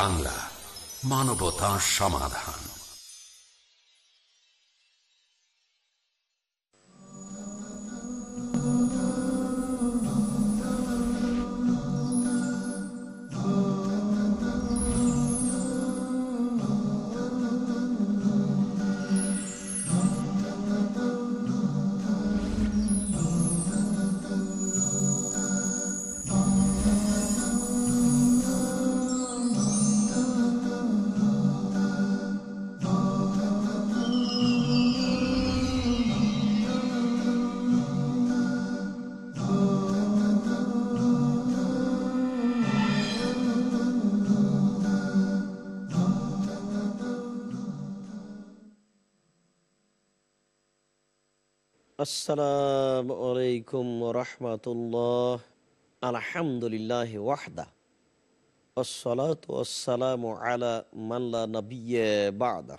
বাংলা মানবতা সমাধান। আসসালামু আলাইকুম রহমতুল্লাহ আলহামদুলিল্লাহ ওয়াহদা والصلاة والسلام على من لا نبي بعده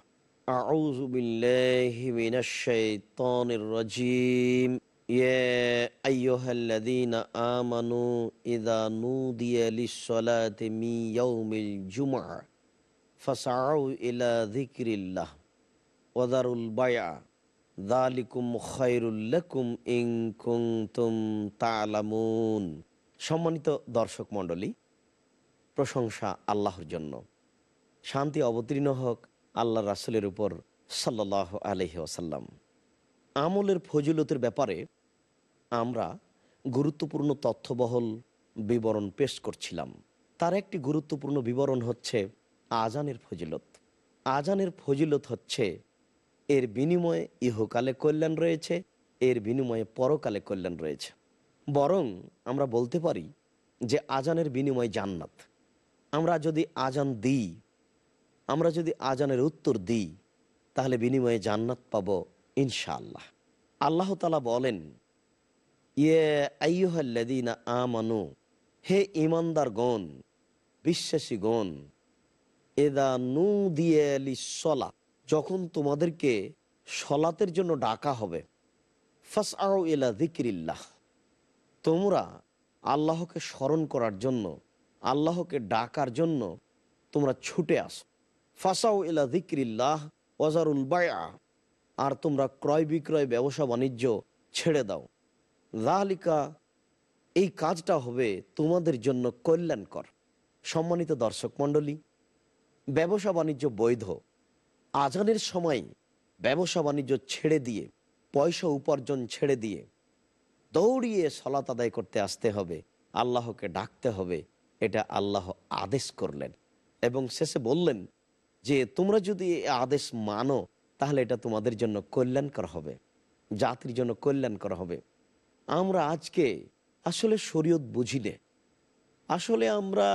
أعوذ بالله من الشيطان الرجيم يا أيها الذين آمنوا إذا نودي للصلاة من يوم الجمعة فسعوا إلى ذكر الله وذروا البيع সম্মানিত দর্শক মণ্ডলী, প্রশংসা আল্লাহর জন্য। শান্তি অবতীর্ণ হোক আল্লাহ রাসুলের উপর সাল্লাহ আলহি ওসাল্লাম আমলের ফজিলতের ব্যাপারে আমরা গুরুত্বপূর্ণ তথ্যবহল বিবরণ পেশ করছিলাম। তার একটি গুরুত্বপূর্ণ বিবরণ হচ্ছে আজানের ফজিলত। আজানের ফজিলত হচ্ছে এর বিনিময়ে ইহকালে কল্যাণ রয়েছে, এর বিনিময়ে পরকালে কল্যাণ রয়েছে। বরং আমরা বলতে পারি যে আজানের বিনিময়ে জান্নাত। আমরা যদি আজান দিই, আমরা যদি আজানের উত্তর দিই, তাহলে বিনিময়ে জান্নাত পাব ইনশাআল্লাহ। আল্লাহ তালা বলেন ইয়ে আইয়ুহাল্লাদিনা আমানু, হে ইমানদার গণ বিশ্বাসী গণ এদা নু দিয়ে সলা যখন তোমাদেরকে সলাতের জন্য ডাকা হবে ফাস আও ইলা দিকিরিল্লাহ তোমরা আল্লাহকে স্মরণ করার জন্য, আল্লাহকে ডাকার জন্য তোমরা ছুটে আসো। ফাসাও ইলা দিকিরিল্লাহ ওয়াজারুল বায়া আর তোমরা ক্রয় বিক্রয়, ব্যবসা বাণিজ্য ছেড়ে দাও। লালিকা এই কাজটা হবে তোমাদের জন্য কল্যাণকর। সম্মানিত দর্শক মণ্ডলী, ব্যবসা বাণিজ্য বৈধ। আজানের সময় ব্যবসা বাণিজ্য ছেড়ে দিয়ে, পয়সা উপার্জন ছেড়ে দিয়ে দৌড়িয়ে সলাত আদায় করতে আসতে হবে, আল্লাহকে ডাকতে হবে। এটা আল্লাহ আদেশ করলেন এবং শেষে বললেন যে, তোমরা যদি আদেশ মানো, তাহলে এটা তোমাদের জন্য কল্যাণকর হবে, জাতির জন্য কল্যাণকর হবে। আমরা আজকে আসলে শরীয়ত বুঝিলে, আসলে আমরা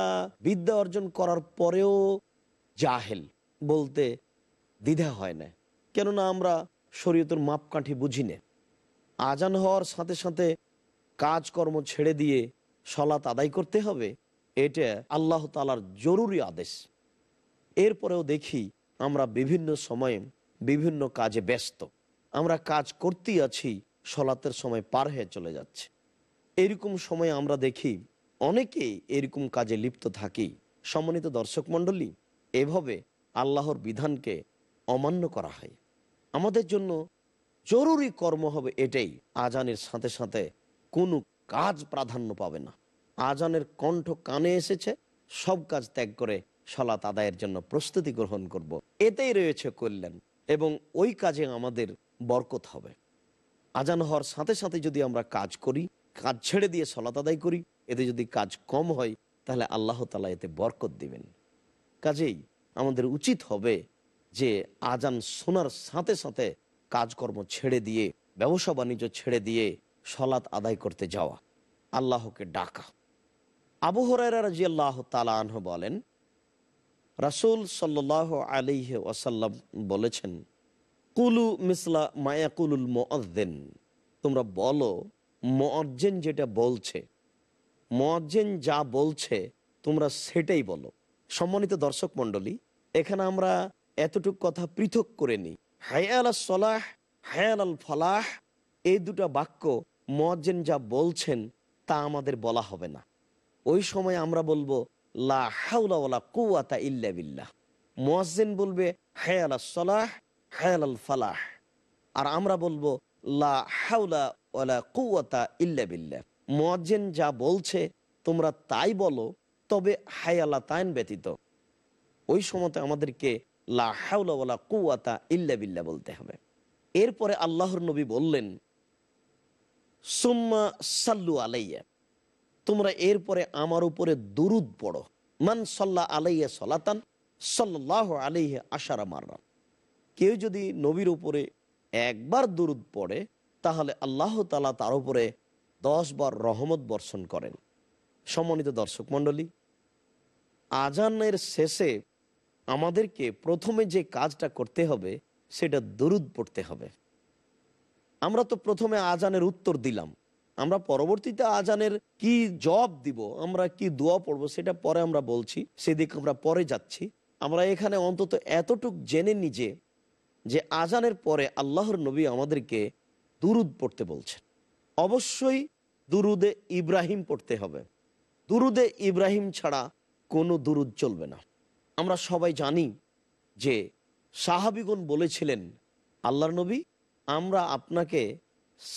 বিদ্যা অর্জন করার পরেও জাহেল বলতে দ্বিধা হয় না। কেননা আমরা শরীয়তের মাপকাঠি বুঝি না। আজান হওয়ার সাথে সাথে কাজকর্ম ছেড়ে দিয়ে সলাত আদায় করতে হবে, এটা আল্লাহ তালার জরুরি আদেশ। এরপরেও দেখি আমরা বিভিন্ন সময়ে বিভিন্ন কাজে ব্যস্ত। আমরা কাজ করতেই আছি, সলাতের সময় পার হয়ে চলে যাচ্ছে। এরকম সময় আমরা দেখি অনেকেই এরকম কাজে লিপ্ত থাকি। সম্মানিত দর্শক মণ্ডলী, এভাবে আল্লাহর বিধানকে অমান্য করা হয়। আমাদের জন্য জরুরি কর্ম হবে এটাই। আজানের সাথে সাথে কোনো কাজ প্রাধান্য পাবে না। আজানের কণ্ঠ কানে এসেছে, সব কাজ ত্যাগ করে সলাত আদায়ের জন্য প্রস্তুতি গ্রহণ করব। এতেই রয়েছে কল্যাণ এবং ওই কাজে আমাদের বরকত হবে। আজান হওয়ার সাথে সাথে যদি আমরা কাজ করি, কাজ ছেড়ে দিয়ে সলাত আদায় করি, এতে যদি কাজ কম হয়, তাহলে আল্লাহ তালা এতে বরকত দিবেন। কাজেই আমাদের উচিত হবে যে আজান শোনার সাথে সাথে কাজকর্ম ছেড়ে দিয়ে, ব্যবসা বাণিজ্য ছেড়ে দিয়ে সলাৎ আদায় করতে যাওয়া, আল্লাহকে ডাকা। আবু হরাইরা আল্লাহ তালাহ বলেন, রাসুল সাল্লাহ আলিহ ওয়াসাল্লাম বলেছেন, কুলু মিসলা মায়াকুলুল মোয়াজ্জেন তোমরা বলো মোয়াজ্জেন যেটা বলছে মোয়াজ্জেন যা বলছে, তোমরা সেটাই বলো। সম্মানিত দর্শক মণ্ডলী, এখানে আমরা এতটুক কথা পৃথক করে নিই। হায়াল সলাহ হায়াল আল ফলাহ এই দুটা বাক্য মোয়াজ্জেন যা বলছেন তা আমাদের বলা হবে না। ওই সময় আমরা বলব বলবে, হায়াল সলাহ হায়াল আল আর আমরা বলব, লা ইল্লা বিল্লাহ। যা বলছে তোমরা তাই বলো, তবে হায়ালা তাইন ব্যতীত। ওই সময়তে আমাদেরকে ইল্লা বিল্লাহ বলতে হবে। এরপরে আল্লাহর নবী বললেন, সুম্মা সাল্লু আলাইয়া, তোমরা এরপরে আমার উপরে দুরুদ পড়ো। মান সাল্লাহ আলাইয়া সলাতান সাল্লাহ আলাইহে আশারা কেউ যদি নবীর উপরে একবার দুরুদ পড়ে, তাহলে আল্লাহ তালা তার উপরে দশ বার রহমত বর্ষণ করেন। সম্মানিত দর্শক মণ্ডলী আজানের শেষে আমাদেরকে প্রথমে যে কাজটা করতে হবে, সেটা দরুদ পড়তে হবে। আমরা তো প্রথমে আজানের উত্তর দিলাম। আমরা পরবর্তীতে আজানের কি জবাব দিব, আমরা কি দোয়া পড়ব, সেটা পরে আমরা বলছি। সেদিক আমরা পরে যাচ্ছি। আমরা এখানে অন্তত এতটুক জেনে নিজে যে আজানের পরে আল্লাহর নবী আমাদেরকে দুরুদ পড়তে বলছেন। অবশ্যই দুরুদে ইব্রাহিম পড়তে হবে। দুরুদে ইব্রাহিম ছাড়া কোনো দুরুদ চলবে না। আমরা সবাই জানি যে সাহাবিগুন বলেছিলেন, আল্লাহর নবী, আমরা আপনাকে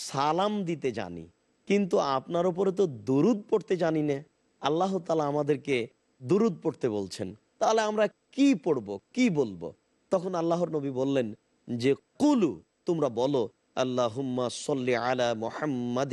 সালাম দিতে জানি, কিন্তু আপনার উপরে তো দুরুদ পড়তে জানি না। আল্লাহ তালা আমাদেরকে দুরুদ পড়তে বলছেন। তাহলে আমরা কি পড়ব, কি বলব? তখন আল্লাহর নবী বললেন যে, কুলু, তোমরা বলো সল্লি আলা মোহাম্মদ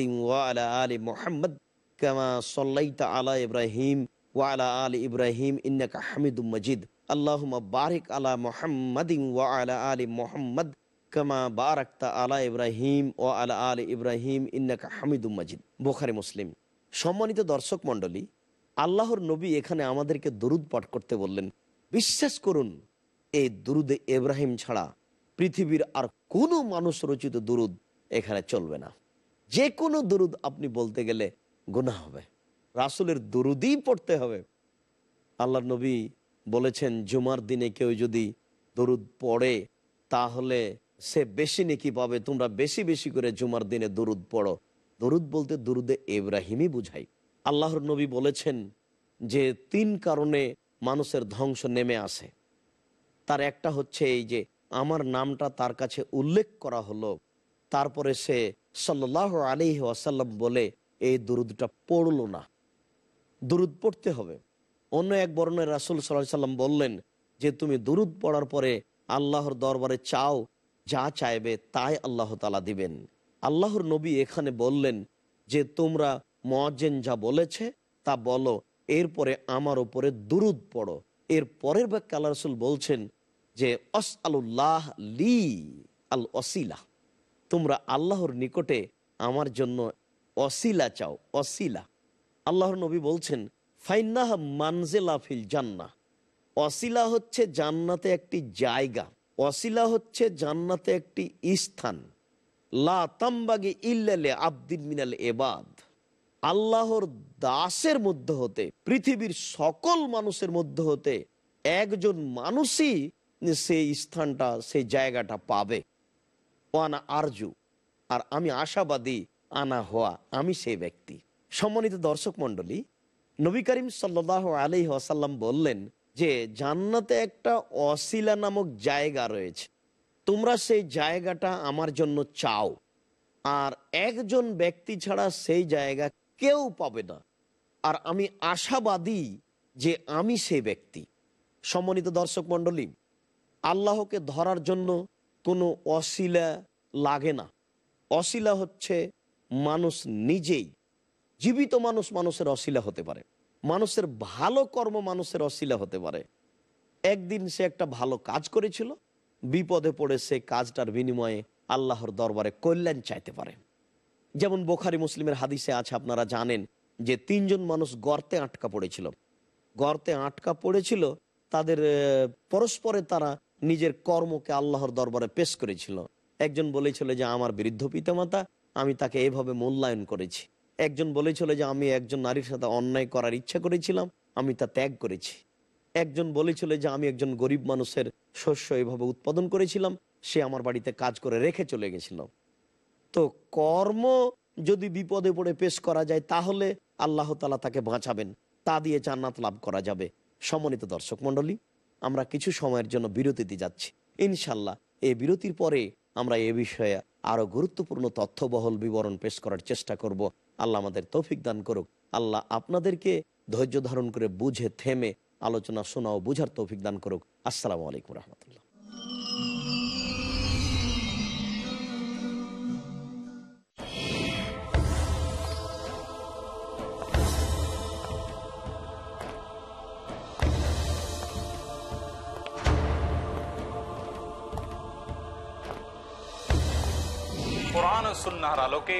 আলা ইব্রাহিম ওয়া আলা ইব্রাহিম ইন্নাকা হামিদুম মজিদ। আল্লাহুম্মা বারিক আলা মোহাম্মদিন ওয়া আলা আলি মোহাম্মদ কামা বারাক্তা আলা ইব্রাহিম ও আলা আল ইব্রাহিম ইন্নাকা হামিদুম মাজিদ। বোখারি, মুসলিম। সম্মানিত দর্শক মণ্ডলী, আল্লাহর নবী এখানে আমাদেরকে দরুদ পাঠ করতে বললেন। বিশ্বাস করুন, এই দুরুদে ইব্রাহিম ছাড়া পৃথিবীর আর কোনো মানুষ রচিত দুরুদ এখানে চলবে না। যে কোনো দুরুদ আপনি বলতে গেলে গুণা হবে। রাসুলের দুরুদই পড়তে হবে। আল্লাহ নবী বলেছেন, জুমার দিনে কেউ যদি দরুদ পড়ে, তাহলে সে বেশি নেকি পাবে। তোমরা বেশি বেশি করে জুমার দিনে দরুদ পড়ো। দরুদ বলতে দরুদে এব্রাহিমই বুঝাই আল্লাহর নবী বলেছেন যে, তিন কারণে মানুষের ধ্বংস নেমে আসে। তার একটা হচ্ছে এই যে, আমার নামটা তার কাছে উল্লেখ করা হলো। তারপরে সে সাল্লাহ আলি আসাল্লাম বলে, এই দরুদটা পড়ল না। দুরুদ পড়তে হবে। অন্য এক বর্ণের রাসুল সাল্লাহ সাল্লাম বললেন যে, তুমি দুরুদ পড়ার পরে আল্লাহর দরবারে চাও, যা চাইবে তাই আল্লাহ তালা দিবেন। আল্লাহর নবী এখানে বললেন যে, তোমরা মজেন যা বলেছে তা বলো, এরপরে আমার উপরে দুরুদ পড়ো। এর পরের ব্যাখ্যা আল্লাহ রসুল বলছেন যে অস আল্লাহ লি আল অসিলা তোমরা আল্লাহর নিকটে আমার জন্য অসিলা চাও অসিলা আল্লাহর নবী বলছেন ফাইনাহ মানজেলা ফিল জান্না। অসিলা হচ্ছে জান্নাতে একটি জায়গা অসিলা হচ্ছে জান্নাতে একটি স্থান। লা তাম্বাগে ইল্লালে আব্দিন মিনাল এবাদ আল্লাহর দাসের মধ্যে হতে, পৃথিবীর সকল মানুষের মধ্যে হতে, একজন মানুষই সেই স্থানটা, সেই জায়গাটা পাবে। ওয়ানা আরজু, আর আমি আশাবাদী আনা হওয়া, আমি সেই ব্যক্তি। সম্মানিত দর্শক মন্ডলী নবী করিম সাল্লাহ আলি আসাল্লাম বললেন যে, জান্নাতে একটা অসিলা নামক জায়গা রয়েছে। তোমরা সেই জায়গাটা আমার জন্য চাও। আর একজন ব্যক্তি ছাড়া সেই জায়গা কেউ পাবে না। আর আমি আশাবাদী যে আমি সেই ব্যক্তি। সম্মানিত দর্শক মণ্ডলী, আল্লাহকে ধরার জন্য কোনো অশিলা লাগে না। অশিলা হচ্ছে মানুষ নিজেই জীবিত মানুষ মানুষের অশিলা হতে পারে। মানুষের ভালো কর্ম মানুষের অশিলা হতে পারে। একদিন সে একটা ভালো কাজ করেছিল, বিপদে পড়ে সে কাজটার বিনিময়ে আল্লাহর দরবারে কল্যাণ চাইতে পারে। যেমন বোখারি মুসলিমের হাদিসে আছে, আপনারা জানেন যে তিনজন মানুষ গর্তে আটকা পড়েছিল। গর্তে আটকা পড়েছিল, তাদের পরস্পরে তারা নিজের কর্মকে আল্লাহর দরবারে পেশ করেছিল। একজন বলেছিল যে, আমার বৃদ্ধ পিতামাতা, আমি তাকে এভাবে মূল্যায়ন করেছি। একজন বলেছিল যে আমি একজন নারীর সাথে অন্যায় করার ইচ্ছা করেছিলাম, আমি তা ত্যাগ করেছি। একজন বলেছিল যে আমি একজন গরিব মানুষের শস্য এভাবে উৎপাদন করেছিলাম, সে আমার বাড়িতে কাজ করে রেখে চলে গেছিল। তো কর্ম যদি বিপদে পড়ে পেশ করা যায়, তাহলে আল্লাহ তালা তাকে বাঁচাবেন। তা দিয়ে জান্নাত লাভ করা যাবে। সমন্বিত দর্শক মণ্ডলী, আমরা কিছু সময়ের জন্য বিরতিতে যাচ্ছি। ইনশাল্লাহ এই বিরতির পরে আমরা এ বিষয়ে আরও গুরুত্বপূর্ণ তথ্যবহল বিবরণ পেশ করার চেষ্টা করব। আল্লাহ আমাদের তৌফিক দান করুক। আল্লাহ আপনাদেরকে ধৈর্য ধারণ করে বুঝে, থেমে আলোচনা শোনা ও বুঝার তৌফিক দান করুক। আসসালামু আলাইকুম রহমতুল্লাহ। কোরআন আলোকে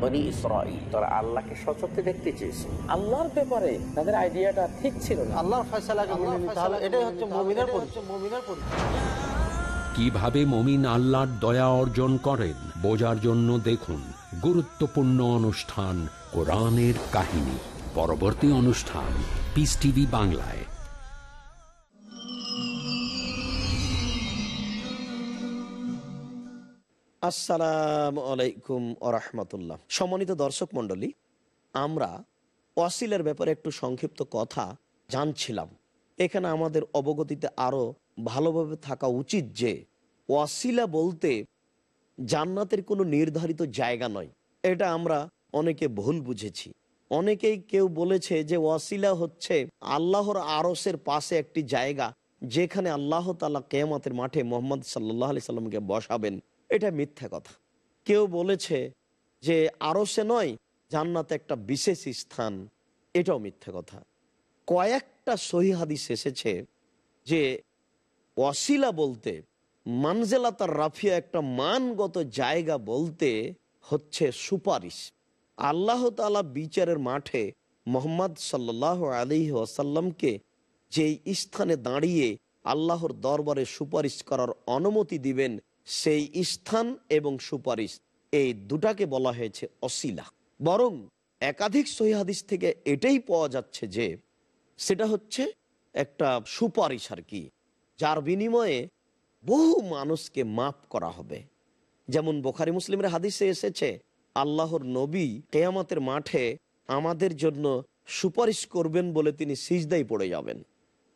বনি ইসরাইল তারা আল্লাহকে সচক্ষে দেখতে চেয়েছে। আল্লাহর ব্যাপারে তাদের আইডিয়াটা ঠিক ছিল না। আল্লাহর ফয়সালাকে মেনে নিতে হবে? এটাই হচ্ছে মুমিনের পরিচয়। মুমিনের পরিচয়। কীভাবে মমিন আল্লাহর দয়া অর্জন করেন বোঝার জন্য দেখুন গুরুত্বপূর্ণ অনুষ্ঠান কোরআনের কাহিনী। পরবর্তী অনুষ্ঠান পিস টিভি বাংলায়। আসসালামু আলাইকুম আরহামতুল্লাহ সম্মানিত দর্শক মণ্ডলী, আমরা ওয়াসিলের ব্যাপারে একটু সংক্ষিপ্ত কথা জানছিলাম। এখানে আমাদের অবগতিতে আরও ভালোভাবে থাকা উচিত যে, ওয়াসিলা বলতে জান্নাতের কোনো নির্ধারিত জায়গা নয়। এটা আমরা অনেকে ভুল বুঝেছি। অনেকেই কেউ বলেছে যে, ওয়াসিলা হচ্ছে আল্লাহর আরসের পাশে একটি জায়গা যেখানে আল্লাহ তালা কেয়ামতের মাঠে মোহাম্মদ সাল্লাহ আলি সাল্লামকে বসাবেন। এটা মিথ্যা কথা। কেউ বলেছে যে আরও সে নয়, জান্নাতে একটা বিশেষ স্থান। এটাও মিথ্যা কথা। কয়েকটা সহি হাদিস এসেছে যে ওয়াসিলা বলতে মানজেলা তার রাফিয়া একটা মানগত জায়গা বলতে হচ্ছে সুপারিশ। আল্লাহ তালা বিচারের মাঠে মোহাম্মদ সাল্লাহ আলী ওয়াসাল্লামকে যেই স্থানে দাঁড়িয়ে আল্লাহর দরবারে সুপারিশ করার অনুমতি দিবেন সেই স্থান এবং সুপারিশ এই দুটাকে বলা হয়েছে অসিলা। বরং একাধিক সহিহাদিস থেকে এটাই পাওয়া যাচ্ছে যে সেটা হচ্ছে একটা সুপারিশ আর কি, যার বিনিময়ে বহু মানুষকে মাফ করা হবে। যেমন বোখারি মুসলিমের হাদিসে এসেছে, আল্লাহর নবী কেয়ামাতের মাঠে আমাদের জন্য সুপারিশ করবেন বলে তিনি সিজদাই পড়ে যাবেন।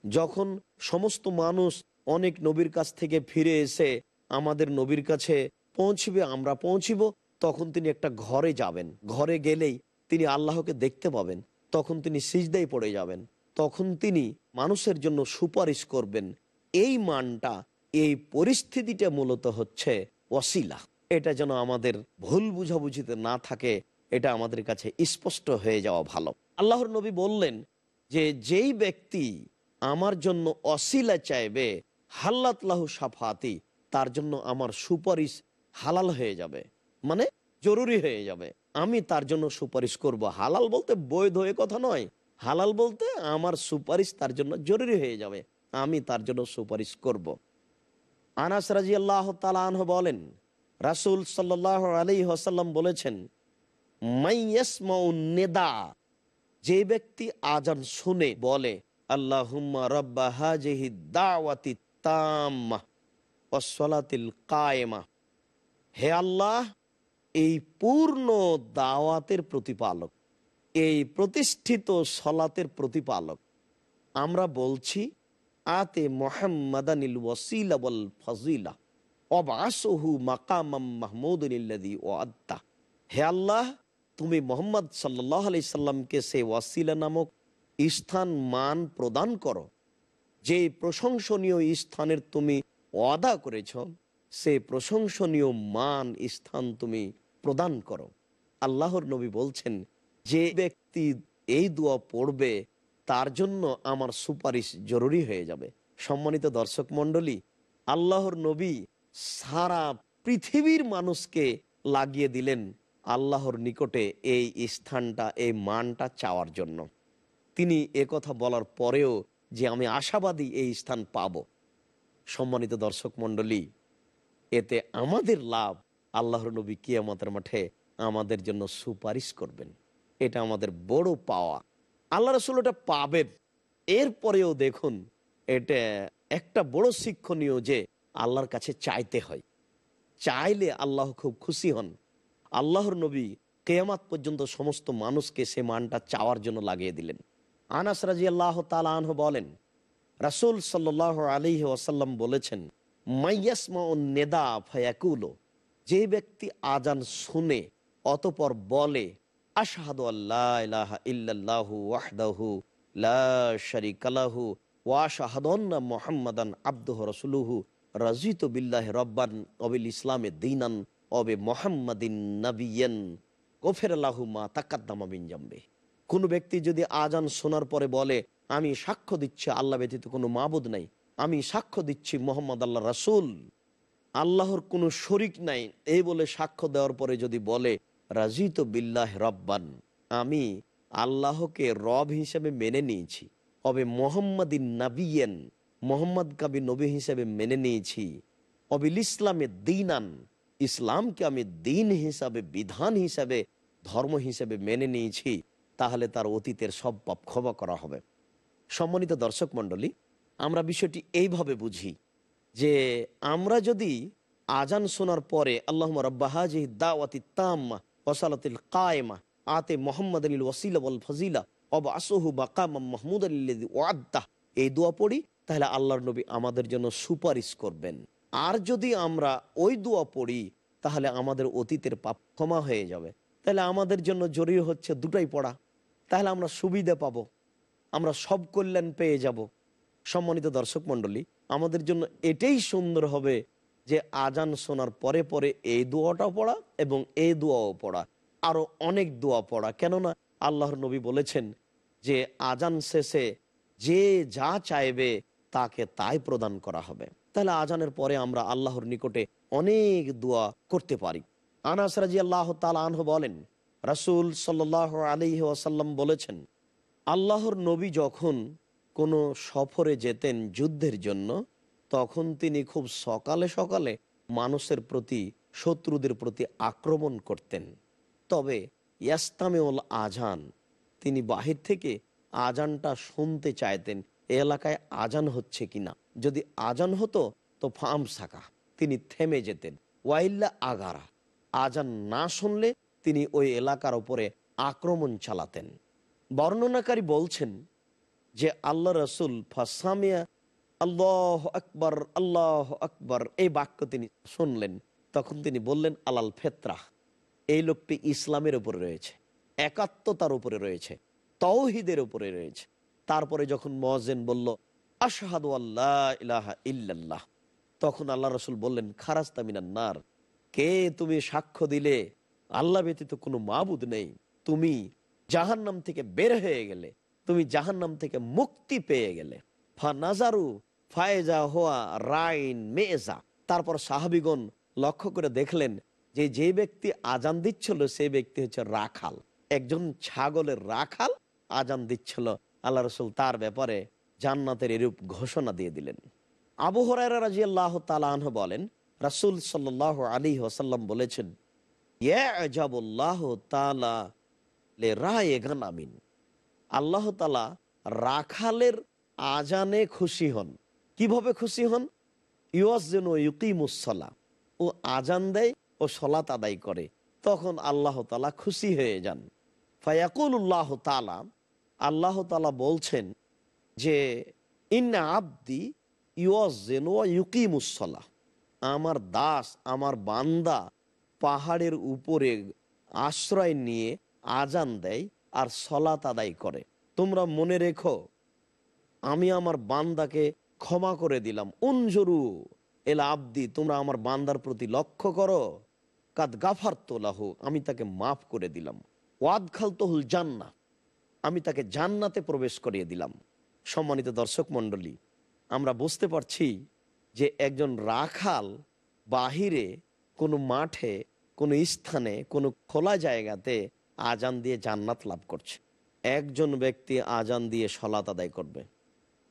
যখন সমস্ত মানুষ অনেক নবীর কাছ থেকে ফিরে এসে আমাদের নবীর কাছে পৌঁছবে, আমরা পৌঁছিব। তখন তিনি একটা ঘরে যাবেন। ঘরে গেলেই তিনি আল্লাহকে দেখতে পাবেন। তখন তিনি সিজদাই পড়ে যাবেন। তখন তিনি মানুষের জন্য সুপারিশ করবেন। এই মানটা, এই পরিস্থিতিটা মূলত হচ্ছে ওয়াসিলা। এটা যেন আমাদের ভুল বুঝাবুঝিতে না থাকে, এটা আমাদের কাছে স্পষ্ট হয়ে যাওয়া ভালো। আল্লাহর নবী বললেন যে, যেই ব্যক্তি আমার জন্য অসিলা চাইবে হাল্লাতলাহু সাফাতি তার জন্য আমার সুপারিশ হালাল হয়ে যাবে। মানে জরুরি হয়ে যাবে। আমি তার জন্য সুপারিশ করব। হালাল বলতে বৈধ এ কথা নয়। হালাল বলতে আমার সুপারিশ তার জন্য জরুরি হয়ে যাবে। আমি তার জন্য সুপারিশ করব। আনাস রাজি আল্লাহ তালাহ বলেন, রাসুল সাল্লাহ আলী হাসাল্লাম বলেছেন নেদা যে ব্যক্তি আজান শুনে বলে আল্লাহ রব্বা দাওয়াতি তাম্মা ওসলাতিল কায়েমা। হে আল্লাহ, এই পূর্ণ দাওয়াতের প্রতিপালক, এই প্রতিষ্ঠিত সলাতের প্রতিপালক। আমরা বলছি, আতে মোহাম্মদানিল ওয়াসিলা বল ফজিলা অবাসহু মাকামাম মাহমুদিল্লাদি ও আত্মা হে আল্লাহ, তুমি মোহাম্মদ সাল্লাহ আলি সাল্লামকে সে ওয়াসিলা নামক স্থান মান প্রদান করো। যে প্রশংসনীয় স্থানের তুমি ওয়াদা করেছ, সে প্রশংসনীয় মান, স্থান তুমি প্রদান করো। আল্লাহর নবী বলছেন, যে ব্যক্তি এই দোয়া পড়বে, তার জন্য আমার সুপারিশ জরুরি হয়ে যাবে। সম্মানিত দর্শক মন্ডলী আল্লাহর নবী সারা পৃথিবীর মানুষকে লাগিয়ে দিলেন আল্লাহর নিকটে এই স্থানটা, এই মানটা চাওয়ার জন্য। তিনি কথা বলার পরেও যে আমি আশাবাদী এই স্থান পাব সম্মানিত দর্শক মন্ডলী এতে আমাদের লাভ আল্লাহর নবী কিয়ামতের মাঠে আমাদের জন্য সুপারিশ করবেন। এটা আমাদের বড় পাওয়া। আল্লাহ রসুল এটা পাবেন। এরপরেও দেখুন, এটা একটা বড় শিক্ষণীয় যে আল্লাহর কাছে চাইতে হয়। চাইলে আল্লাহ খুব খুশি হন। আল্লাহর নবী কেয়ামাত পর্যন্ত সমস্ত মানুষকে সে মানটা চাওয়ার জন্য লাগিয়ে দিলেন। আনাস রাজি আল্লাহ তালাহ বলেন রাসুল সাল্লাহ আলী ওয়াসাল্লাম বলেছেন ও নেদা ফায়াকুলো যে ব্যক্তি আজান শুনে অতপর বলে মুহাম্মাদান আবদুহু বিল্লাহি মুহাম্মাদিন নাবিয়ান মা কোন ব্যক্তি যদি আজান শোনার পরে বলে আমি সাক্ষ্য দিচ্ছি আল্লাহ ব্যতীত কোনো মাবুদ নাই। আমি সাক্ষ্য দিচ্ছি মোহাম্মদ আল্লাহ রাসূল। আল্লাহর কোনো শরিক নাই। এই বলে সাক্ষ্য দেওয়ার পরে যদি বলে, রাজিত বিল্লাহ রব্বান আমি আল্লাহকে রব হিসেবে মেনে নিয়েছি। অবে মোহাম্মদিন নাবিয়েন, মোহাম্মদ কাবি নবী হিসেবে মেনে নিয়েছি। অবিল ইসলামে দিনান, ইসলামকে আমি দিন হিসাবে, বিধান হিসাবে, ধর্ম হিসেবে মেনে নিয়েছি। তাহলে তার অতীতের সব পাপ ক্ষমা করা হবে। সম্মানিত দর্শক মণ্ডলী, আমরা বিষয়টি এইভাবে বুঝি যে আমরা যদি আজান শোনার পরে আল্লাহ রব্বাহাজি দাওয়াতি তাম্মা ওসালাতিল কায়মা আতে মোহাম্মদ আলীল ওসিলা ফজিলা অব আসহু বাকাম মাহমুদ আলী ওয়াদ্দাহ এই দোয়া পড়ি, তাহলে আল্লাহর নবী আমাদের জন্য সুপারিশ করবেন। আর যদি আমরা ওই দোয়া পড়ি, তাহলে আমাদের অতীতের পাপ ক্ষমা হয়ে যাবে। তাহলে আমাদের জন্য জরুরি হচ্ছে দুটাই পড়া। তাহলে আমরা সুবিধা পাবো। আমরা সব কল্যাণ পেয়ে যাব। সম্মানিত দর্শক মণ্ডলী, আমাদের জন্য এটাই সুন্দর হবে যে আজান শোনার পরে পরে এই দোয়াটাও পড়া এবং এই দোয়াও পড়া। আরও অনেক দোয়া পড়া। কেননা আল্লাহর নবী বলেছেন যে আজান শেষে যে যা চাইবে তাকে তাই প্রদান করা হবে। তাহলে আজানের পরে আমরা আল্লাহর নিকটে অনেক দোয়া করতে পারি। আনাস রাজি আল্লাহ আনহ বলেন, রাসুল সাল্লাহ আলী ওয়াসাল্লাম বলেছেন আল্লাহর নবী যখন কোনো সফরে যেতেন যুদ্ধের জন্য, তখন তিনি খুব সকালে সকালে মানুষের প্রতি, শত্রুদের প্রতি আক্রমণ করতেন। তবে ইয়াস্তামেউল আজান তিনি বাহির থেকে আজানটা শুনতে চাইতেন এলাকায় আজান হচ্ছে কিনা। যদি আজান হতো, তো ফার্ম সাকা তিনি থেমে যেতেন। ওয়াইল্লা আগারা আজান না শুনলে তিনি ওই এলাকার উপরে আক্রমণ চালাতেন। বর্ণনাকারী বলছেন যে আল্লাহ রসুল, ফাসামিয়া, আল্লাহ আকবর আল্লাহ আকবর এই বাক্য তিনি শুনলেন। তখন তিনি বললেন, আলাল ফেতরাহ এই লোকটি ইসলামের উপরে রয়েছে, একাত্মতার উপরে রয়েছে তৌহিদের উপরে রয়েছে। তারপরে যখন মজেন বলল, আশাহাদু আল্লাহ ইলাহা ইল্লাল্লাহ তখন আল্লাহ রসুল বললেন খারাস্তামিনার নার, কে তুমি সাক্ষ্য দিলে? আল্লাহ ব্যতীত কোনো মাবুদ নেই। তুমি জাহান্নাম থেকে বের হয়ে গেলে, তুমি জাহান্নাম থেকে মুক্তি পেয়ে গেলে। ফা নাজারু ফায়েজা হোয়া রাইন মেজা। তারপর সাহাবিগণ লক্ষ্য করে দেখলেন যে যে ব্যক্তি আজান দিচ্ছিল সেই ব্যক্তি হচ্ছে রাখাল। একজন ছাগলের রাখাল আজান দিচ্ছিল। আল্লাহ রসুল তার ব্যাপারে জান্নাতের এরূপ ঘোষণা দিয়ে দিলেন। আবু হরাইরা রাজি আল্লাহ তালাহ বলেন, রাসুল সাল্লাহ আলী ওসাল্লাম বলেছেন লে রায় আমিন। আল্লাহ তালা রাখালের আজানে খুশি হন। কীভাবে খুশি হন? ইউস যেন ইউকিমুসলা ও আজান দেয় ও সলাত আদায় করে। তখন আল্লাহ তালা খুশি হয়ে যান। ফায়াকুল্লাহ তালা আল্লাহ তালা বলছেন যে, ইন্না আব্দি ইউস যেন ইউকিমুসলা আমার দাস, আমার বান্দা পাহাড়ের উপরে আশ্রয় নিয়ে আজান দেয় আর সলাত আদায় করে। তোমরা মনে রেখো, আমি আমার বান্দাকে ক্ষমা করে দিলাম। উনজরু এলা আব্দি, তোমরা আমার বান্দার প্রতি লক্ষ্য করো। কাদ গাফার তোলাহু আমি তাকে মাফ করে দিলাম। ওয়াদ খালতহুল জান্না আমি তাকে জান্নাতে প্রবেশ করিয়ে দিলাম। সম্মানিত দর্শক মণ্ডলী, আমরা বুঝতে পারছি যে একজন রাখাল বাহিরে কোনো মাঠে, কোনো স্থানে, কোনো খোলা জায়গাতে আজান দিয়ে জান্নাত লাভ করছে। একজন ব্যক্তি আজান দিয়ে সলাত আদায় করবে।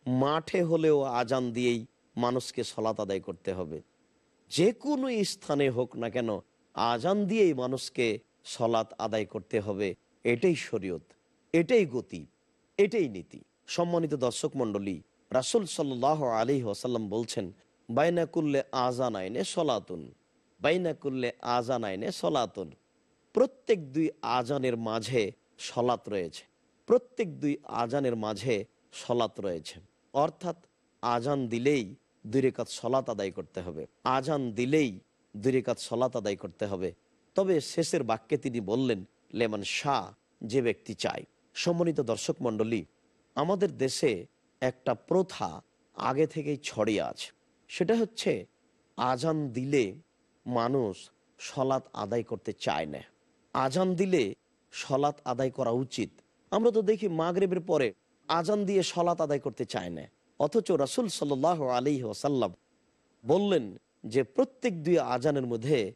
মাঠে হলেও আজান দিয়েই মানুষকে সলাত আদায় করতে হবে। যে কোনো স্থানে হোক না কেন, আজান দিয়েই মানুষকে সলাত আদায় করতে হবে। এটাই শরীয়ত, এটাই গতি, এটাই নীতি। সম্মানিত দর্শক মণ্ডলী, রাসুল সাল্লাহ আলী ওসাল্লাম বলছেন, বাইনা করলে আজান আইনে সলাতুন, বাইনা করলে আজান আইনে সলাতুন। প্রত্যেক দুই আজানের মাঝে সলাত রয়েছে। প্রত্যেক দুই আজানের মাঝে সলাত রয়েছে। অর্থাৎ আজান দিলেই দুই রেখাত সলাত আদায় করতে হবে। আজান দিলেই দুই রেখাত সলাত আদায় করতে হবে। তবে শেষের বাক্যে তিনি বললেন, লেমন শাহ, যে ব্যক্তি চায়। সম্মানিত দর্শক মণ্ডলী, আমাদের দেশে একটা প্রথা আগে থেকেই ছড়িয়ে আছে। সেটা হচ্ছে, আজান দিলে মানুষ সলাৎ আদায় করতে চায় না। আজান দিলে সলাৎ আদায় করা উচিত। আমরা তো দেখি মাগরেবের পরে আজান দিয়ে সলাৎ আদায় করতে চায় না। অথচ রাসুল সাল আলী ওসাল্লাম বললেন যে, প্রত্যেক দুই আজানের মধ্যে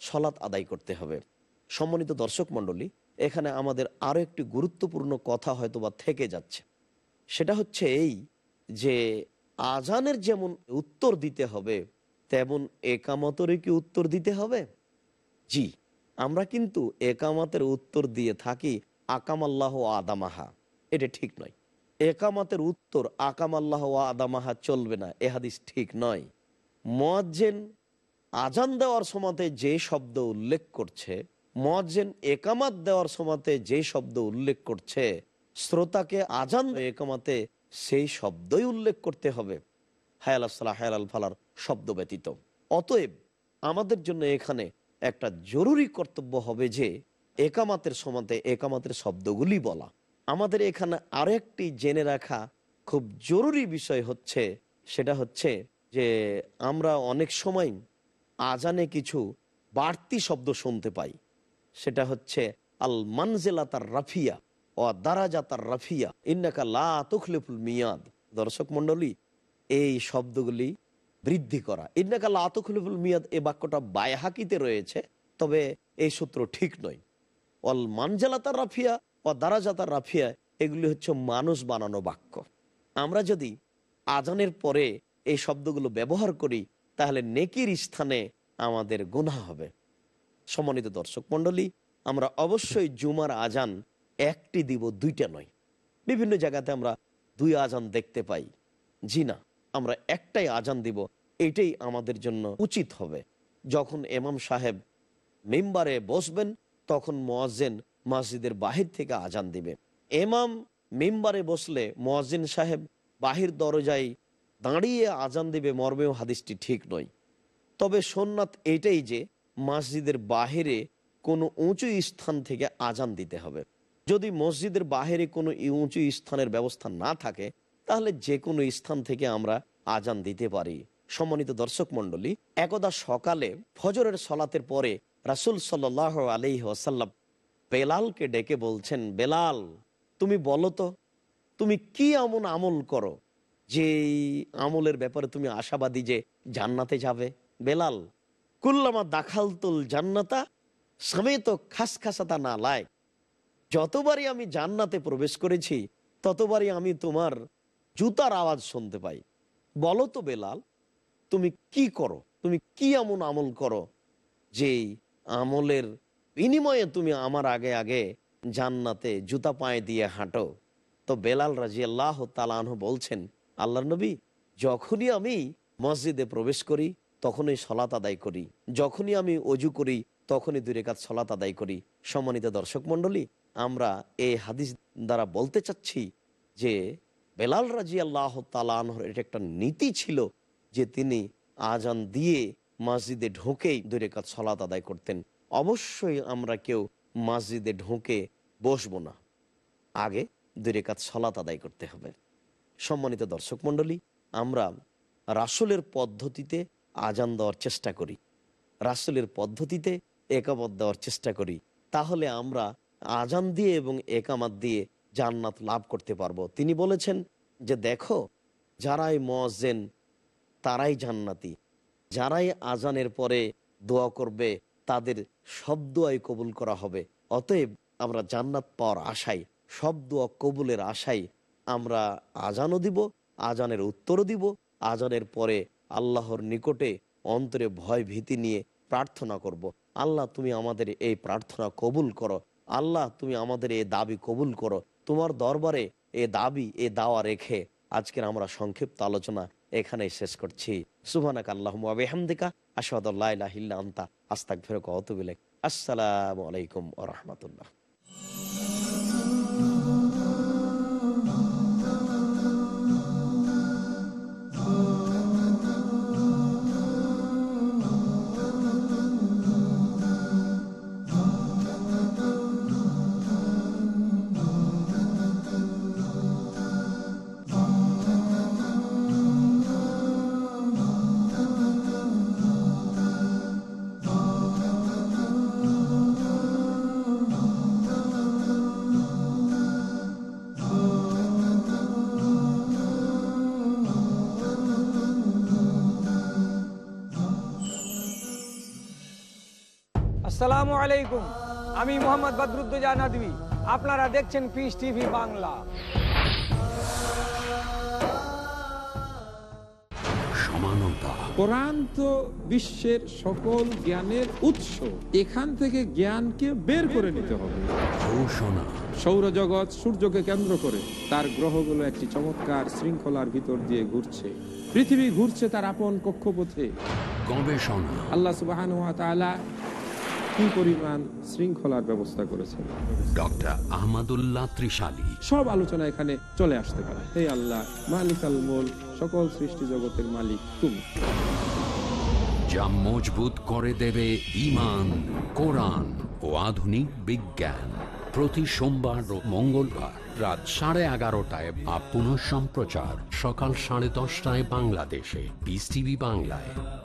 সলাৎ আদায় করতে হবে। সম্মানিত দর্শক মণ্ডলী, এখানে আমাদের আরও একটি গুরুত্বপূর্ণ কথা হয়তো বা থেকে যাচ্ছে। সেটা হচ্ছে এই যে, আজানের যেমন উত্তর দিতে হবে, তেমন একামতেরও কি উত্তর দিতে হবে? জি। আমরা কিন্তু একামাতের উত্তর দিয়ে থাকি আকাম আল্লাহ আদামাহা। এটা ঠিক নয়। একামাতের উত্তর আকাম আল্লাহ আদামাহা চলবে না। এ হাদিস ঠিক নয়। মজ্জেন আজান দেওয়ার সময়তে যে শব্দ উল্লেখ করছে মজ্জেন একামাত দেওয়ার সময়তে যে শব্দ উল্লেখ করছে, শ্রোতাকে আজান একামাতে সেই শব্দই উল্লেখ করতে হবে। হায়াল আসসালাহ, হায়াল ফালার শব্দ ব্যতীত। অতএব আমাদের জন্য এখানে একটা জরুরি কর্তব্য হবে যে একামাতের সমাতে একামাতের শব্দগুলি বলা। আমাদের এখানে আরেকটি জেনে রাখা খুব জরুরি বিষয় হচ্ছে, সেটা হচ্ছে যে আমরা অনেক সময় আজানে কিছু বাড়তি শব্দ শুনতে পাই। সেটা হচ্ছে, আল মানজেলা তার রাফিয়া ও দারাজা তার রাফিয়া ইন্নাকা লা তুখলিফুল মিয়াদ। দর্শক মন্ডলী এই শব্দগুলি বৃদ্ধি করা। ইন্নাকা লা তুখলিফুল মিয়াদ এই বাক্যটা বায়হাকিতে রয়েছে, তবে এই সূত্র ঠিক নয়। অল মানজালাতার রাফিয়া ও দারাজাতার রাফিয়া, এগুলি হচ্ছে মানুষ বানানো বাক্য। আমরা যদি আজানের পরে এই শব্দগুলো ব্যবহার করি, তাহলে নেকির স্থানে আমাদের গুনাহ হবে। সম্মানিত দর্শক মণ্ডলী, আমরা অবশ্যই জুমার আজান একটি দিব, দুইটা নয়। বিভিন্ন জায়গাতে আমরা দুই আজান দেখতে পাই। জি না। আমরা একটাই আজান দিব, এটাই আমাদের জন্য উচিত হবে। যখন এমাম সাহেব মেম্বারে বসবেন, তখন মোয়াজ্জেন মসজিদের বাহির থেকে আজান দিবে। এমাম মেম্বারে বসলে মোয়াজ্জিন সাহেব বাহির দরজায় দাঁড়িয়ে আজান দিবে মর্মেও হাদিসটি ঠিক নয়। তবে সোননাথ এটাই যে মসজিদের বাহিরে কোনো উঁচু স্থান থেকে আজান দিতে হবে। যদি মসজিদের বাহিরে কোনো উঁচু স্থানের ব্যবস্থা না থাকে তাহলে যে কোনো স্থান থেকে আমরা আজান দিতে পারি। সম্মানিত দর্শক মণ্ডলী, একদা সকালে ফজরের সলাতের পরে রাসুল সাল্লাহ আলি ওসাল্লাম বেলালকে ডেকে বলছেন, বেলাল, তুমি বলো তো, তুমি কি এমন আমল করো যে আমলের ব্যাপারে তুমি আশাবাদী যে জান্নাতে যাবে? বেলাল, কুল্লামা দাখালতুল জান্নাতা সমেত খাসখাসাতা না লায়। যতবারই আমি জান্নাতে প্রবেশ করেছি, ততবারই আমি তোমার জুতার আওয়াজ শুনতে পাই। বলো তো বেলাল, তুমি কি করো? তুমি কি এমন আমল করো যে আমলের বিনিময়ে তুমি আমার আগে আগে জান্নাতে জুতা পায়ে দিয়ে হাঁটো? তো বেলাল রাজি আল্লাহ তালাহ বলছেন আল্লাহ নবী, যখনই আমি মসজিদে প্রবেশ করি, তখনই সলাত আদায় করি। যখনই আমি অজু করি, তখনই দুই রেখাত সলাত আদায় করি। সম্মানিত দর্শক মন্ডলী আমরা এই হাদিস দ্বারা বলতে চাচ্ছি যে বেলাল রাজি আল্লাহ তালাহর এটা একটা নীতি ছিল যে তিনি আজান দিয়ে মসজিদে ঢোকেই দুই রেখাত সলাত আদায় করতেন। অবশ্যই আমরা কেউ মসজিদে ঢোকে বসবো না। আগে দুই রেখাত সলাত আদায় করতে হবে। সম্মানিত দর্শক মণ্ডলী, আমরা রাসুলের পদ্ধতিতে আজান দেওয়ার চেষ্টা করি। রাসুলের পদ্ধতিতে একামত দেওয়ার চেষ্টা করি। তাহলে আমরা আজান দিয়ে এবং একামাত দিয়ে জান্নাত লাভ করতে পারব। তিনি বলেছেন যে, দেখো, যারাই মজেন তারাই জান্নাতি। যারাই আজানের পরে দোয়া করবে, তাদের সব দোয়াই কবুল করা হবে। অতএব আমরা জান্নাত পাওয়ার আশায়, সব দোয়া কবুলের আশায় আমরা আজানও দিব আজানের উত্তরও দিব। আজানের পরে আল্লাহর নিকটে অন্তরে ভয় ভীতি নিয়ে প্রার্থনা করব। আল্লাহ, তুমি আমাদের এই প্রার্থনা কবুল করো। আল্লাহ, তুমি আমাদের এই দাবি কবুল করো। তোমার দরবারে এ দাবি, এ দাওয়া রেখে আজকের আমরা সংক্ষিপ্ত আলোচনা এখানেই শেষ করছি। সুভানাক আল্লাহ আসাদ আস্তাক ফেরক অতবিলেক আসসালামু আলাইকুম রহমতুল্লাহ। মোহাম্মদ বদরুদ্দোজা নদী। আপনারা দেখছেন পিস টিভি বাংলা। সমানতা। কোরআন তো বিশ্বের সকল জ্ঞানের উৎস। এখান থেকে জ্ঞানকে বের করে নিতে হবে। ঘোষণা। সৌরজগৎ সূর্যকে কেন্দ্র করে তার গ্রহগুলো একটি চমৎকার শৃঙ্খলার ভিতর দিয়ে ঘুরছে। পৃথিবী ঘুরছে তার আপন কক্ষপথে। গবেষণা। আল্লাহ সুবাহ কি পরিমাণ শৃঙ্খলার ব্যবস্থা করেছেন। ডক্টর আহমদুল্লাহ ত্রিশালী। সব আলোচনা এখানে চলে আসতে পারে। হে আল্লাহ মালিক আল মোল সকল সৃষ্টি জগতের মালিক তুমি। যা মজবুত করে দেবে ইমান কোরআন ও আধুনিক বিজ্ঞান। প্রতি সোমবার ও মঙ্গলবার রাত সাড়ে এগারোটায় বা পুনঃ সম্প্রচার সকাল সাড়ে দশটায় বাংলাদেশে। পিস টিভি বাংলায়।